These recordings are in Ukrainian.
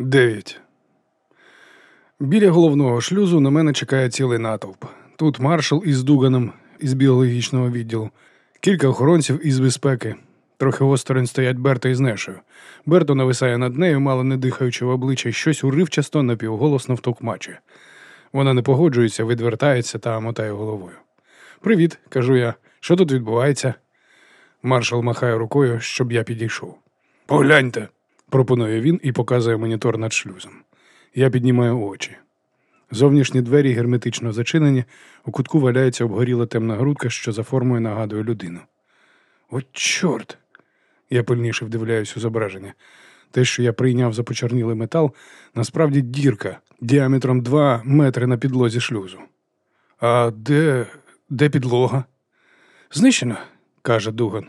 Дев'ять. Біля головного шлюзу на мене чекає цілий натовп. Тут маршал із Дуганом із біологічного відділу, кілька охоронців із безпеки. Трохи осторонь стоять Берто із Нешою. Берто нависає над нею, мало не дихаючи в обличчя, щось уривчасто напівголосно втовкмачує. Вона не погоджується, відвертається та мотає головою. Привіт, кажу я. Що тут відбувається? Маршал махає рукою, щоб я підійшов. Погляньте, пропонує він і показує монітор над шлюзом. Я піднімаю очі. Зовнішні двері герметично зачинені, у кутку валяється обгоріла темна грудка, що за формою нагадує людину. О, чорт! Я пильніше вдивляюсь у зображення. Те, що я прийняв за почорнілий метал, насправді дірка діаметром 2 метри на підлозі шлюзу. А де де підлога? Знищено, каже Дуган.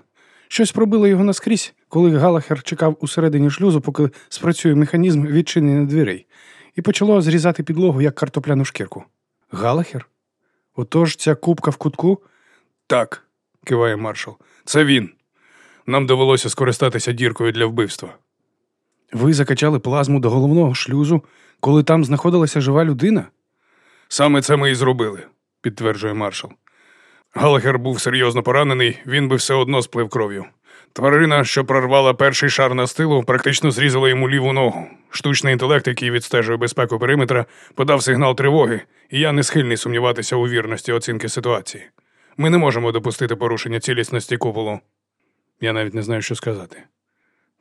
Щось пробило його наскрізь, коли Галахер чекав усередині шлюзу, поки спрацює механізм відчинення дверей, і почало зрізати підлогу, як картопляну шкірку. Галахер? Отож ця кубка в кутку? Так, киває маршал. Це він. Нам довелося скористатися діркою для вбивства. Ви закачали плазму до головного шлюзу, коли там знаходилася жива людина? Саме це ми і зробили, підтверджує маршал. Галахер був серйозно поранений, він би все одно сплив кров'ю. Тварина, що прорвала перший шар настилу, практично зрізала йому ліву ногу. Штучний інтелект, який відстежує безпеку периметра, подав сигнал тривоги, і я не схильний сумніватися у вірності оцінки ситуації. Ми не можемо допустити порушення цілісності куполу. Я навіть не знаю, що сказати.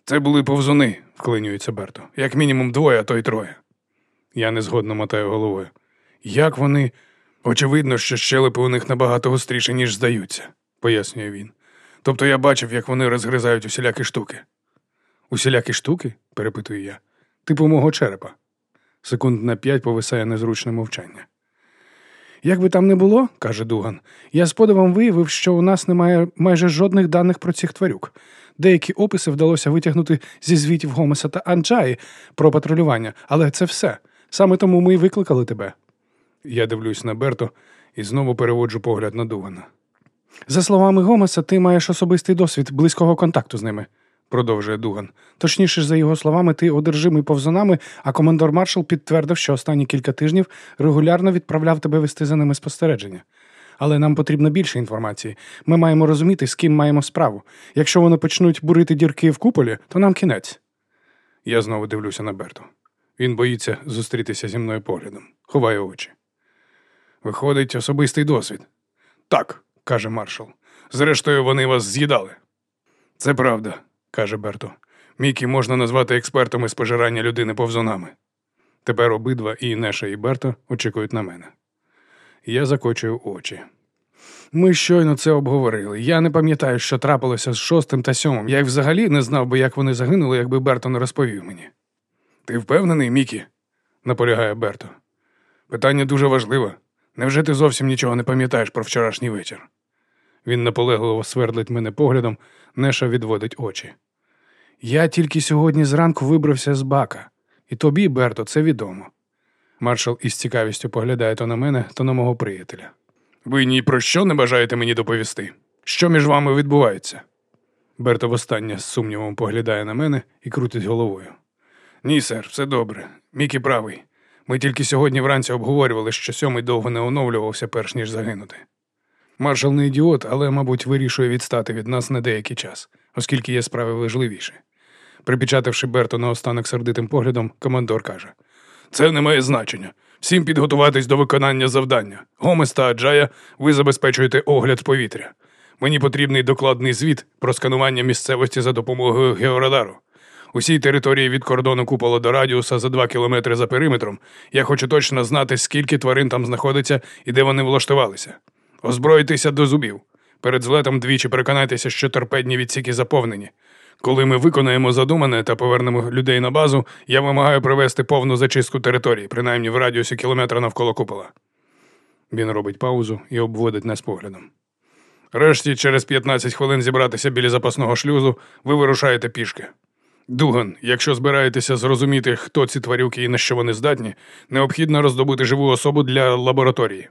Це були повзуни, вклинюється Берто. Як мінімум двоє, а то й троє. Я незгодно мотаю головою. Як вони. Очевидно, що щелепи у них набагато гостріші, ніж здаються, пояснює він. Тобто я бачив, як вони розгризають усілякі штуки. Усілякі штуки? перепитую я. Типу мого черепа. Секунд на п'ять повисає незручне мовчання. Як би там не було, каже Дуган, я з подивом виявив, що у нас немає майже жодних даних про цих тварюк. Деякі описи вдалося витягнути зі звітів Гомеса та Анджаї про патрулювання, але це все. Саме тому ми й викликали тебе. Я дивлюсь на Берто і знову переводжу погляд на Дугана. За словами Гомеса, ти маєш особистий досвід близького контакту з ними, продовжує Дуган. Точніше, за його словами, ти одержимий повзунами, а командор маршал підтвердив, що останні кілька тижнів регулярно відправляв тебе вести за ними спостереження. Але нам потрібно більше інформації. Ми маємо розуміти, з ким маємо справу. Якщо вони почнуть бурити дірки в куполі, то нам кінець. Я знову дивлюся на Берту. Він боїться зустрітися зі мною поглядом, ховає очі. Виходить, особистий досвід. Так, каже маршал. Зрештою, вони вас з'їдали. Це правда, каже Берто. Мікі можна назвати експертом із пожирання людини повзунами. Тепер обидва і Неша, і Берто очікують на мене. Я закочую очі. Ми щойно це обговорили. Я не пам'ятаю, що трапилося з шостим та сьомим. Я й взагалі не знав би, як вони загинули, якби Берто не розповів мені. Ти впевнений, Мікі? наполягає Берто. Питання дуже важливе. Невже ти зовсім нічого не пам'ятаєш про вчорашній вечір? Він наполегливо свердлить мене поглядом, Неша відводить очі. Я тільки сьогодні зранку вибрався з бака, і тобі, Берто, це відомо. Маршал із цікавістю поглядає то на мене, то на мого приятеля. Ви ні про що не бажаєте мені доповісти? Що між вами відбувається? Берто востаннє з сумнівом поглядає на мене і крутить головою. Ні, сер, все добре. Мікі правий. Ми тільки сьогодні вранці обговорювали, що сьомий довго не оновлювався, перш ніж загинути. Маршал не ідіот, але, мабуть, вирішує відстати від нас на деякий час, оскільки є справи важливіші. Припечатавши Берто наостанок сердитим поглядом, командор каже: Це не має значення. Всім підготуватись до виконання завдання. Гомес та Аджая, ви забезпечуєте огляд повітря. Мені потрібний докладний звіт про сканування місцевості за допомогою георадару. Усій території від кордону купола до радіуса за два кілометри за периметром. Я хочу точно знати, скільки тварин там знаходиться і де вони влаштувалися. Озброїтися до зубів. Перед злетом двічі переконайтеся, що торпедні відсіки заповнені. Коли ми виконаємо задумане та повернемо людей на базу, я вимагаю провести повну зачистку території, принаймні в радіусі кілометра навколо купола. Він робить паузу і обводить нас поглядом. Решті, через 15 хвилин зібратися біля запасного шлюзу, ви вирушаєте пішки. Дуган, якщо збираєтеся зрозуміти, хто ці тварюки і на що вони здатні, необхідно роздобути живу особу для лабораторії.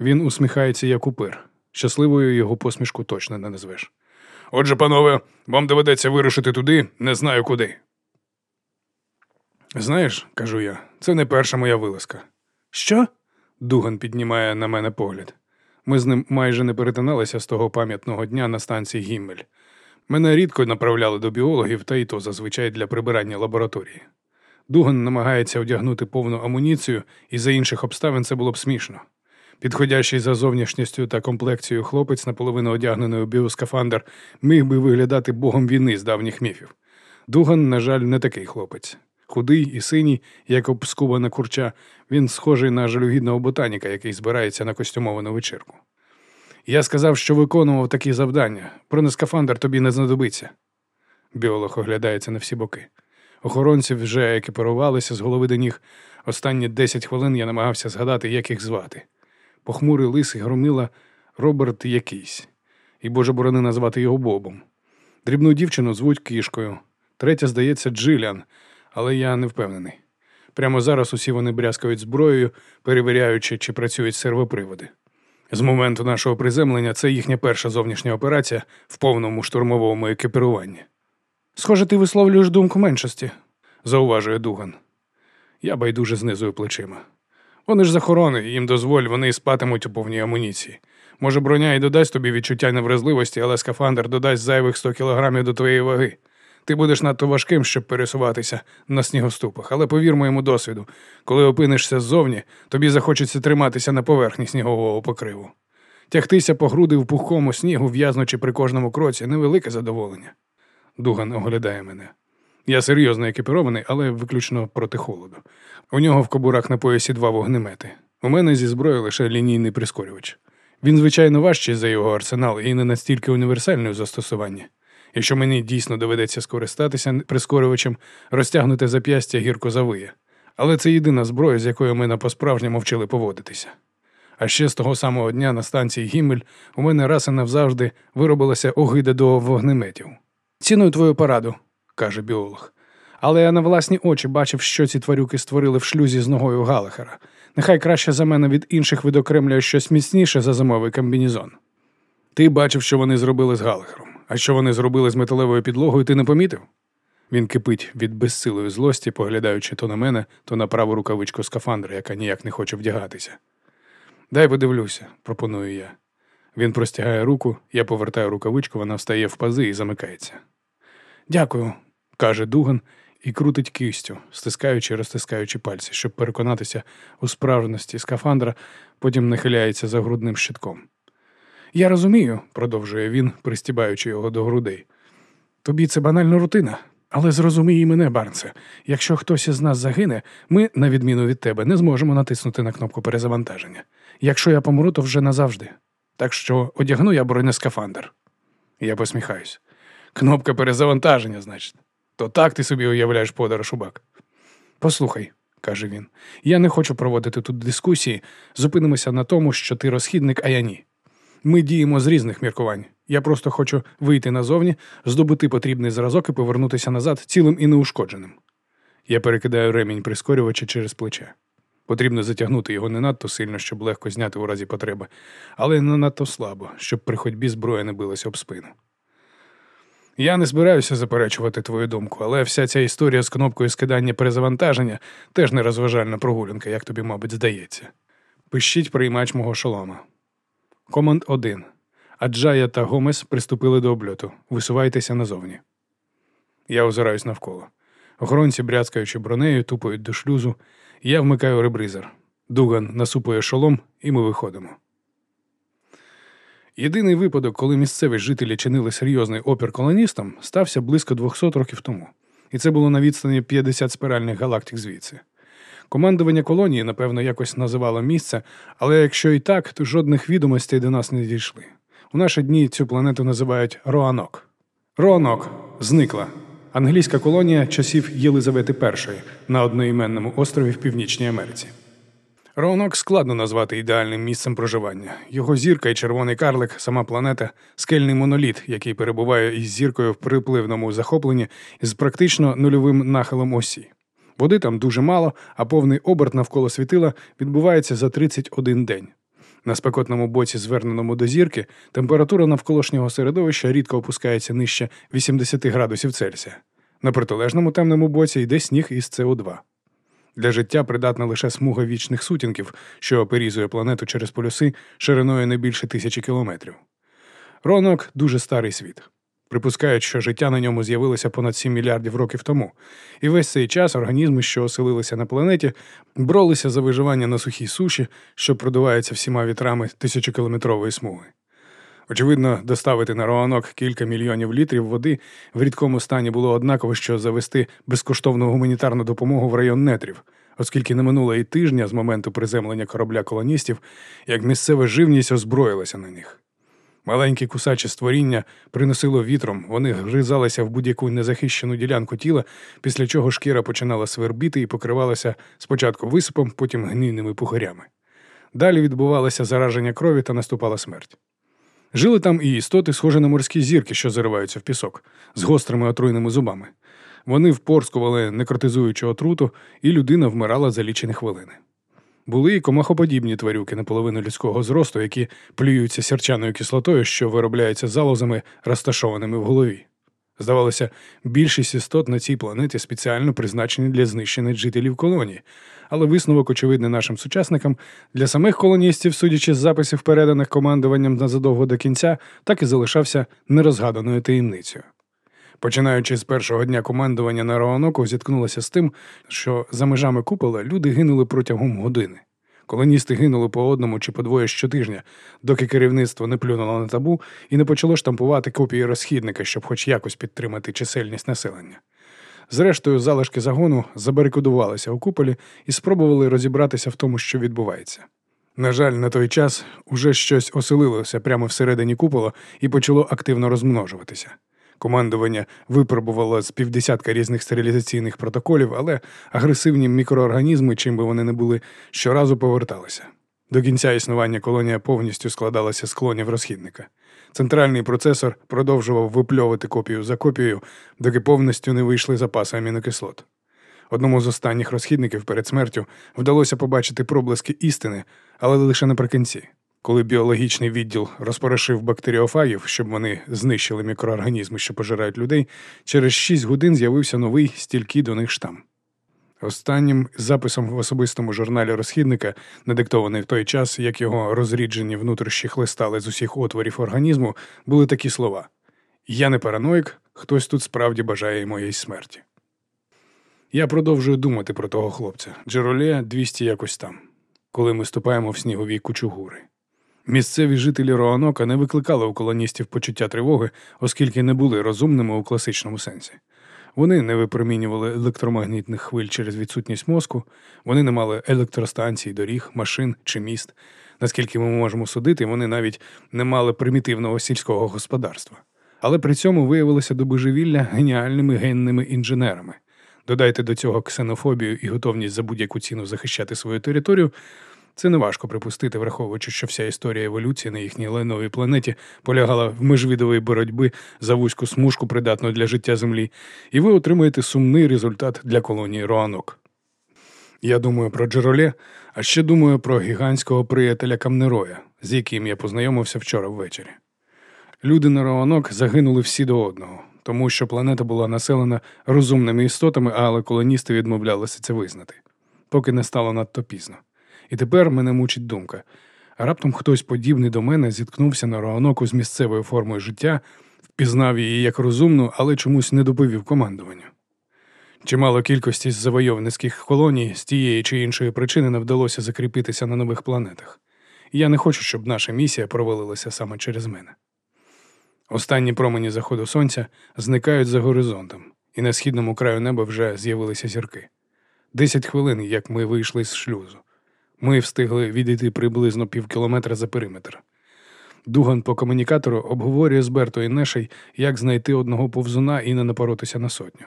Він усміхається, як упир. Щасливою його посмішку точно не назвеш. Отже, панове, вам доведеться вирушити туди, не знаю куди. Знаєш, кажу я, це не перша моя вилазка. Що? Дуган піднімає на мене погляд. Ми з ним майже не перетиналися з того пам'ятного дня на станції Гіммель. Мене рідко направляли до біологів, та й то зазвичай для прибирання лабораторії. Дуган намагається одягнути повну амуніцію, і за інших обставин це було б смішно. Підходящий за зовнішністю та комплекцією хлопець, наполовину одягнений у біоскафандр, міг би виглядати богом війни з давніх міфів. Дуган, на жаль, не такий хлопець. Худий і синій, як обскубана курча, він схожий на жалюгідного ботаніка, який збирається на костюмовану вечірку. Я сказав, що виконував такі завдання. Бронескафандр тобі не знадобиться. Біолог оглядається на всі боки. Охоронці вже екіпірувалися з голови до ніг. Останні десять хвилин я намагався згадати, як їх звати. Похмурий лисий громила Роберт якийсь, і боже борони назвати його Бобом. Дрібну дівчину звуть кішкою. Третя, здається, Джиліан, але я не впевнений. Прямо зараз усі вони брязкають зброєю, перевіряючи, чи працюють сервоприводи. З моменту нашого приземлення це їхня перша зовнішня операція в повному штурмовому екіпіруванні. Схоже, ти висловлюєш думку меншості, зауважує Дуган. Я байдуже знизую плечима. Вони ж захорони, їм дозволь, вони спатимуть у повній амуніції. Може, броня і додасть тобі відчуття невразливості, але скафандр додасть зайвих 100 кілограмів до твоєї ваги. Ти будеш надто важким, щоб пересуватися на снігоступах, але повір моєму досвіду, коли опинишся ззовні, тобі захочеться триматися на поверхні снігового покриву. Тягтися по груди в пухкому снігу, в'язнучи при кожному кроці, невелике задоволення. Дуган оглядає мене. Я серйозно екіпірований, але виключно проти холоду. У нього в кобурах на поясі два вогнемети. У мене зі зброєю лише лінійний прискорювач. Він, звичайно, важчий за його арсенал і не настільки універсальний у застосуванні. Якщо мені дійсно доведеться скористатися прискорювачем, розтягнути зап'ястя гірко завиє. Але це єдина зброя, з якою мене по-справжньому вчили поводитися. А ще з того самого дня на станції Гімель у мене раз і навзавжди виробилася огида до вогнеметів. Ціную твою пораду, каже біолог. Але я на власні очі бачив, що ці тварюки створили в шлюзі з ногою Галахера. Нехай краще за мене від інших видокремлює щось міцніше за зимовий комбінізон. Ти бачив, що вони зробили з Галахером. А що вони зробили з металевою підлогою, ти не помітив? Він кипить від безсилої злості, поглядаючи то на мене, то на праву рукавичку скафандра, яка ніяк не хоче вдягатися. Дай подивлюся, пропоную я. Він простягає руку, я повертаю рукавичку, вона встає в пази і замикається. Дякую, каже Дуган і крутить кистю, стискаючи і розтискаючи пальці, щоб переконатися у справжності скафандра, потім нахиляється за грудним щитком. Я розумію, продовжує він, пристібаючи його до грудей. Тобі це банальна рутина, але зрозумій і мене, Барнсе. Якщо хтось із нас загине, ми, на відміну від тебе, не зможемо натиснути на кнопку перезавантаження. Якщо я помру, то вже назавжди. Так що одягну я бронескафандр. Я посміхаюсь. Кнопка перезавантаження, значить. То так ти собі уявляєш подорож у бак. Послухай, каже він, я не хочу проводити тут дискусії. Зупинимося на тому, що ти розхідник, а я ні. Ми діємо з різних міркувань. Я просто хочу вийти назовні, здобути потрібний зразок і повернутися назад цілим і неушкодженим. Я перекидаю ремінь прискорювача через плече. Потрібно затягнути його не надто сильно, щоб легко зняти у разі потреби, але не надто слабо, щоб при ходьбі зброя не билася об спину. Я не збираюся заперечувати твою думку, але вся ця історія з кнопкою скидання перезавантаження теж не розважальна прогулянка, як тобі, мабуть, здається. Пишіть приймач мого шолома. Команд 1. Аджая та Гомес приступили до обльоту. Висувайтеся назовні. Я озираюсь навколо. Охоронці, брязкаючи бронею, тупають до шлюзу. Я вмикаю ребризер. Дуган насупує шолом, і ми виходимо. Єдиний випадок, коли місцеві жителі чинили серйозний опір колоністам, стався близько 200 років тому, і це було на відстані 50 спиральних галактик звідси. Командування колонії, напевно, якось називало місце, але якщо і так, то жодних відомостей до нас не дійшли. У наші дні цю планету називають Роанок. Роанок зникла. Англійська колонія часів Єлизавети І на одноіменному острові в Північній Америці. Роанок складно назвати ідеальним місцем проживання. Його зірка і червоний карлик, сама планета, скельний моноліт, який перебуває із зіркою в припливному захопленні з практично нульовим нахилом осі. Води там дуже мало, а повний оберт навколо світила відбувається за 31 день. На спекотному боці, зверненому до зірки, температура навколишнього середовища рідко опускається нижче 80 градусів Цельсія. На протилежному темному боці йде сніг із СО2. Для життя придатна лише смуга вічних сутінків, що перізує планету через полюси шириною не більше тисячі кілометрів. Ронок дуже старий світ. Припускають, що життя на ньому з'явилося понад 7 мільярдів років тому, і весь цей час організми, що оселилися на планеті, боролися за виживання на сухій суші, що продувається всіма вітрами тисячокілометрової смуги. Очевидно, доставити на Роанок кілька мільйонів літрів води в рідкому стані було однаково, що завести безкоштовну гуманітарну допомогу в район нетрів, оскільки не минуло і тижня з моменту приземлення корабля колоністів, як місцева живність озброїлася на них. Маленькі кусачі створіння приносило вітром, вони гризалися в будь-яку незахищену ділянку тіла, після чого шкіра починала свербіти і покривалася спочатку висипом, потім гнійними пухарями. Далі відбувалося зараження крові та наступала смерть. Жили там і істоти, схожі на морські зірки, що зариваються в пісок, з гострими отруйними зубами. Вони впорскували некротизуючу отруту, і людина вмирала за лічені хвилини. Були і комахоподібні тварюки наполовину людського зросту, які плюються сірчаною кислотою, що виробляється залозами, розташованими в голові. Здавалося, більшість істот на цій планеті спеціально призначені для знищення жителів колонії, але висновок, очевидний нашим сучасникам, для самих колоністів, судячи з записів, переданих командуванням незадовго до кінця, так і залишався нерозгаданою таємницею. Починаючи з першого дня командування на Роаноку, зіткнулося з тим, що за межами купола люди гинули протягом години. Колоністи гинули по одному чи по двоє щотижня, доки керівництво не плюнуло на табу і не почало штампувати копії розхідника, щоб хоч якось підтримати чисельність населення. Зрештою, залишки загону забарикодувалися у куполі і спробували розібратися в тому, що відбувається. На жаль, на той час уже щось оселилося прямо всередині купола і почало активно розмножуватися. Командування випробувало з півдесятка різних стерилізаційних протоколів, але агресивні мікроорганізми, чим би вони не були, щоразу поверталися. До кінця існування колонія повністю складалася з клонів розхідника. Центральний процесор продовжував випльовувати копію за копією, доки повністю не вийшли запаси амінокислот. Одному з останніх розхідників перед смертю вдалося побачити проблиски істини, але лише наприкінці. Коли біологічний відділ розпорошив бактеріофагів, щоб вони знищили мікроорганізми, що пожирають людей, через 6 годин з'явився новий стільки до них штам. Останнім записом в особистому журналі розхідника, надиктований в той час, як його розріджені внутрішні хлистали з усіх отворів організму, були такі слова: Я не параноїк, хтось тут справді бажає моєї смерті. Я продовжую думати про того хлопця. Джероле 200 якось там, коли ми ступаємо в снігові кучугури. Місцеві жителі Роанока не викликали у колоністів почуття тривоги, оскільки не були розумними у класичному сенсі. Вони не випромінювали електромагнітних хвиль через відсутність мозку, вони не мали електростанцій, доріг, машин чи міст. Наскільки ми можемо судити, вони навіть не мали примітивного сільського господарства. Але при цьому виявилися до божевілля геніальними генними інженерами. Додайте до цього ксенофобію і готовність за будь-яку ціну захищати свою територію, це неважко припустити, враховуючи, що вся історія еволюції на їхній леновій планеті полягала в межвідовій боротьби за вузьку смужку, придатну для життя Землі, і ви отримуєте сумний результат для колонії Роанок. Я думаю про Джероле, а ще думаю про гігантського приятеля Камнероя, з яким я познайомився вчора ввечері. Люди на Роанок загинули всі до одного, тому що планета була населена розумними істотами, але колоністи відмовлялися це визнати, поки не стало надто пізно. І тепер мене мучить думка. Раптом хтось подібний до мене зіткнувся на Роаноку з місцевою формою життя, впізнав її як розумну, але чомусь не доповів командуванню. Чимало кількості завойовницьких колоній з тієї чи іншої причини не вдалося закріпитися на нових планетах. І я не хочу, щоб наша місія провалилася саме через мене. Останні промені заходу сонця зникають за горизонтом, і на східному краю неба вже з'явилися зірки. Десять хвилин, як ми вийшли з шлюзу. Ми встигли відійти приблизно пів кілометра за периметр. Дуган по комунікатору обговорює з Берто Нешей, як знайти одного повзуна і не напоротися на сотню.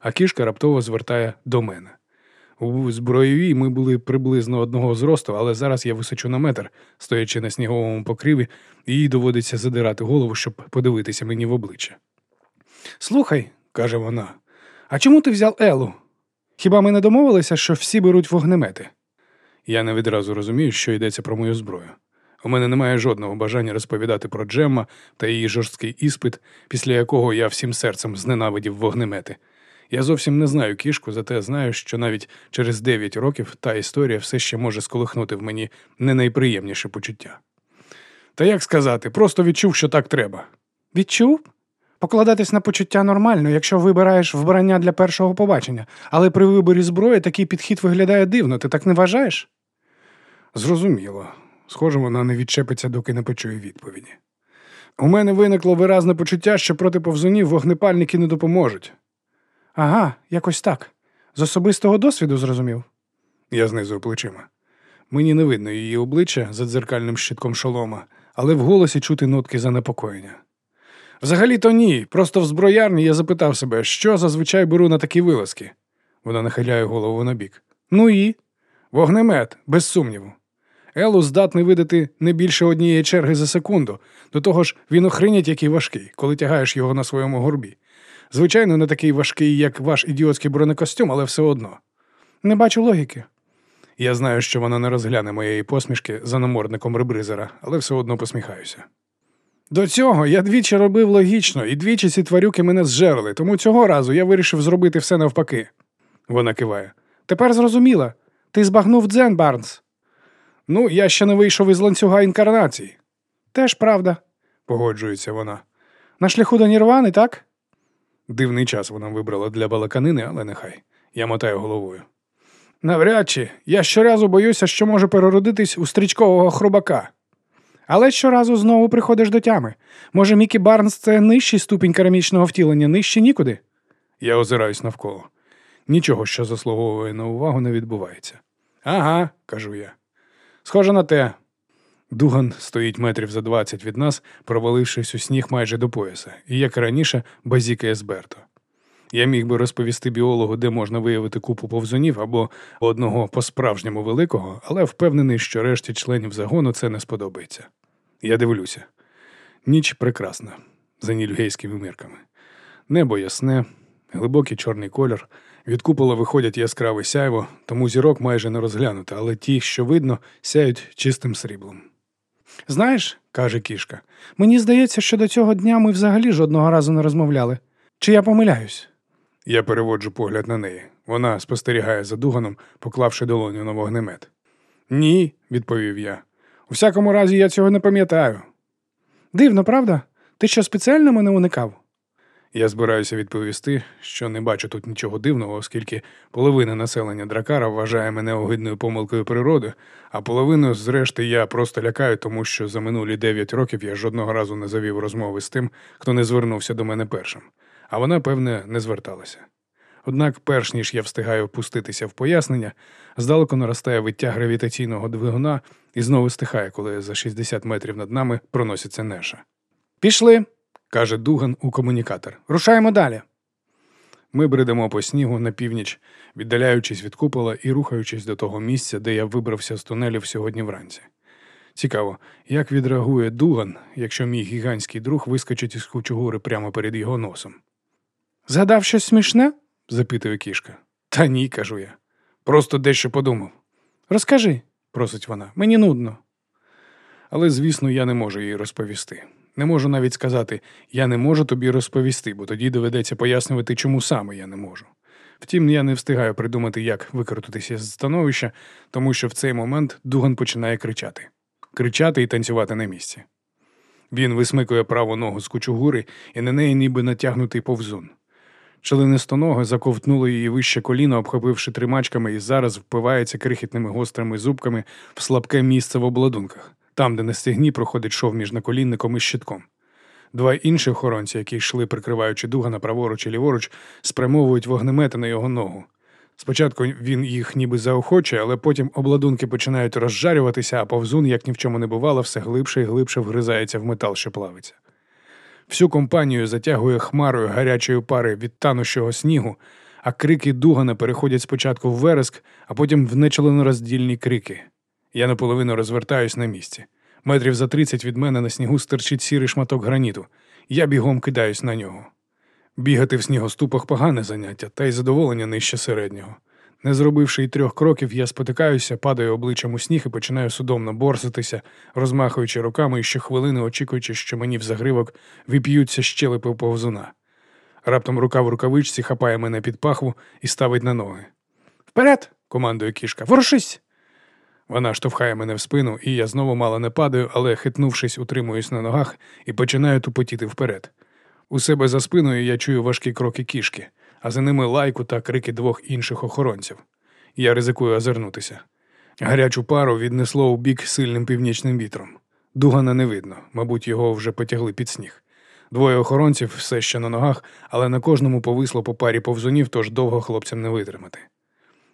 А кішка раптово звертає до мене. У зброєвій ми були приблизно одного зросту, але зараз я височу на метр, стоячи на сніговому покриві, і їй доводиться задирати голову, щоб подивитися мені в обличчя. Слухай, каже вона, а чому ти взяв Елу? Хіба ми не домовилися, що всі беруть вогнемети? Я не відразу розумію, що йдеться про мою зброю. У мене немає жодного бажання розповідати про Джемма та її жорсткий іспит, після якого я всім серцем зненавидів вогнемети. Я зовсім не знаю кішку, зате знаю, що навіть через дев'ять років та історія все ще може сколихнути в мені не найприємніше почуття. Та як сказати, просто відчув, що так треба. Відчув? Покладатись на почуття нормально, якщо вибираєш вбрання для першого побачення, але при виборі зброї такий підхід виглядає дивно, ти так не вважаєш? Зрозуміло. Схоже, вона не відчепиться, доки не почує відповіді. У мене виникло виразне почуття, що проти повзунів вогнепальники не допоможуть. Ага, якось так. З особистого досвіду зрозумів. Я знизую плечима. Мені не видно її обличчя за дзеркальним щитком шолома, але в голосі чути нотки занепокоєння. Взагалі то ні. Просто в зброярні я запитав себе, що зазвичай беру на такі вилазки. Вона нахиляє голову набік. Ну і вогнемет, без сумніву. Елу здатний видати не більше однієї черги за секунду. До того ж, він охренять який важкий, коли тягаєш його на своєму горбі. Звичайно, не такий важкий, як ваш ідіотський бронекостюм, але все одно. Не бачу логіки. Я знаю, що вона не розгляне моєї посмішки за намордником ребризера, але все одно посміхаюся. До цього я двічі робив логічно, і двічі ці тварюки мене зжерли, тому цього разу я вирішив зробити все навпаки. Вона киває. Тепер зрозуміла. Ти збагнув дзен, Барнс. Ну, я ще не вийшов із ланцюга інкарнації. Теж правда, погоджується вона. На шляху до Нірвани, так? Дивний час вона вибрала для балаканини, але нехай. Я мотаю головою. Навряд чи я щоразу боюся, що може переродитись у стрічкового хробака. Але щоразу знову приходиш до тями. Може, Мікі Барнс це нижчий ступінь керамічного втілення, нижче нікуди? Я озираюсь навколо. Нічого, що заслуговує на увагу, не відбувається. Ага, кажу я. Схоже на те. Дуган стоїть метрів за двадцять від нас, провалившись у сніг майже до пояса, і, як раніше, базікає з Берто. Я міг би розповісти біологу, де можна виявити купу повзунів або одного по-справжньому великого, але впевнений, що решті членів загону це не сподобається. Я дивлюся. Ніч прекрасна, за нільгейськими мірками. Небо ясне, глибокий чорний колір. Від купола виходять яскраве сяйво, тому зірок майже не розглянуто, але ті, що видно, сяють чистим сріблом. Знаєш, каже кішка, мені здається, що до цього дня ми взагалі жодного разу не розмовляли. Чи я помиляюсь? Я переводжу погляд на неї. Вона спостерігає за дуганом, поклавши долоню на вогнемет. Ні, відповів я. У всякому разі, я цього не пам'ятаю. Дивно, правда? Ти що спеціально мене уникав? Я збираюся відповісти, що не бачу тут нічого дивного, оскільки половина населення дракара вважає мене огидною помилкою природи, а половину, зрешти, я просто лякаю, тому що за минулі дев'ять років я жодного разу не завів розмови з тим, хто не звернувся до мене першим а вона, певне, не зверталася. Однак, перш ніж я встигаю впуститися в пояснення, здалеку наростає виття гравітаційного двигуна і знову стихає, коли за 60 метрів над нами проноситься неша. Пішли, каже Дуган у комунікатор. Рушаємо далі. Ми бредемо по снігу на північ, віддаляючись від купола і рухаючись до того місця, де я вибрався з тунелів сьогодні вранці. Цікаво, як відреагує Дуган, якщо мій гігантський друг вискочить із кучугури прямо перед його носом. Згадав щось смішне? запитує кішка. Та ні, кажу я. Просто дещо подумав. Розкажи, просить вона, мені нудно. Але, звісно, я не можу їй розповісти. Не можу навіть сказати, я не можу тобі розповісти, бо тоді доведеться пояснювати, чому саме я не можу. Втім, я не встигаю придумати, як викрутитися з становища, тому що в цей момент Дуган починає кричати, кричати і танцювати на місці. Він висмикує праву ногу з кучугури і на неї ніби натягнутий повзун. Членистонога заковтнула її вище коліно, обхопивши тримачками, і зараз впивається крихітними гострими зубками в слабке місце в обладунках, там, де на стегні проходить шов між наколінником і щитком. Два інші охоронці, які йшли, прикриваючи дугана праворуч і ліворуч, спрямовують вогнемети на його ногу. Спочатку він їх ніби заохочує, але потім обладунки починають розжарюватися, а повзун, як ні в чому не бувало, все глибше і глибше вгризається в метал, що плавиться. Всю компанію затягує хмарою гарячої пари від танущого снігу, а крики Дугана переходять спочатку в вереск, а потім в нечленороздільні крики. Я наполовину розвертаюсь на місці. Метрів за тридцять від мене на снігу стерчить сірий шматок граніту. Я бігом кидаюсь на нього. Бігати в снігоступах погане заняття, та й задоволення нижче середнього. Не зробивши й трьох кроків, я спотикаюся, падаю обличчям у сніг і починаю судомно борситися, розмахуючи руками і щохвилини очікуючи, що мені в загривок вип'ються щелепи повзуна. Раптом рука в рукавичці хапає мене під пахву і ставить на ноги. Вперед! командує кішка. Ворушись! Вона штовхає мене в спину, і я знову мало не падаю, але, хитнувшись, утримуюсь на ногах і починаю тупотіти вперед. У себе за спиною я чую важкі кроки кішки, а за ними лайку та крики двох інших охоронців. Я ризикую озирнутися. Гарячу пару віднесло у бік сильним північним вітром. Дугана не видно, мабуть, його вже потягли під сніг. Двоє охоронців все ще на ногах, але на кожному повисло по парі повзунів, тож довго хлопцям не витримати.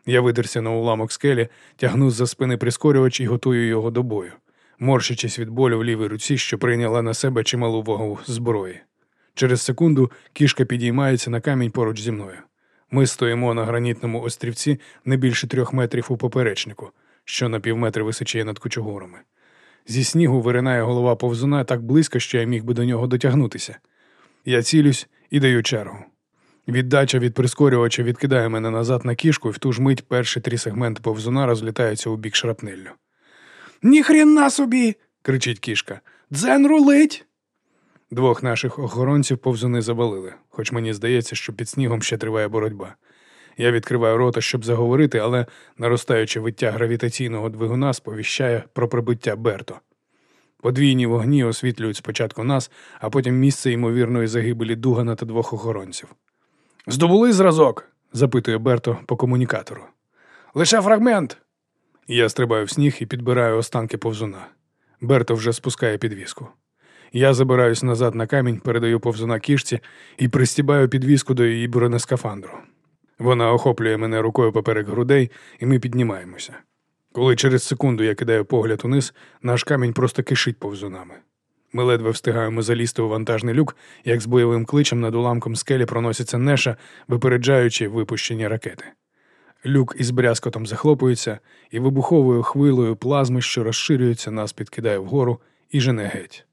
Я видерся на уламок скелі, тягну з-за спини прискорювач і готую його до бою, морщачись від болю в лівій руці, що прийняла на себе чималу вагу зброї. Через секунду кішка підіймається на камінь поруч зі мною. Ми стоїмо на гранітному острівці не більше трьох метрів у поперечнику, що на півметри височіє над кучугорами. Зі снігу виринає голова повзуна так близько, що я міг би до нього дотягнутися. Я цілюсь і даю чергу. Віддача від прискорювача відкидає мене назад на кішку, і в ту ж мить перші три сегменти повзуна розлітаються у бік шрапнеллю. Ніхрена собі. кричить кішка. Дзен рулить. Двох наших охоронців повзуни завалили, хоч мені здається, що під снігом ще триває боротьба. Я відкриваю рота, щоб заговорити, але наростаюче виття гравітаційного двигуна сповіщає про прибиття Берто. Подвійні вогні освітлюють спочатку нас, а потім місце ймовірної загибелі Дугана та двох охоронців. Здобули зразок? запитує Берто по комунікатору. Лише фрагмент. Я стрибаю в сніг і підбираю останки повзуна. Берто вже спускає підвіску. Я забираюсь назад на камінь, передаю повзуна кішці і пристібаю підвіску до її бронескафандру. Вона охоплює мене рукою поперек грудей, і ми піднімаємося. Коли через секунду я кидаю погляд униз, наш камінь просто кишить повзунами. Ми ледве встигаємо залізти у вантажний люк, як з бойовим кличем над уламком скелі проноситься неша, випереджаючи випущені ракети. Люк із брязкотом захлопується, і вибуховою хвилою плазми, що розширюється, нас підкидає вгору і жене геть.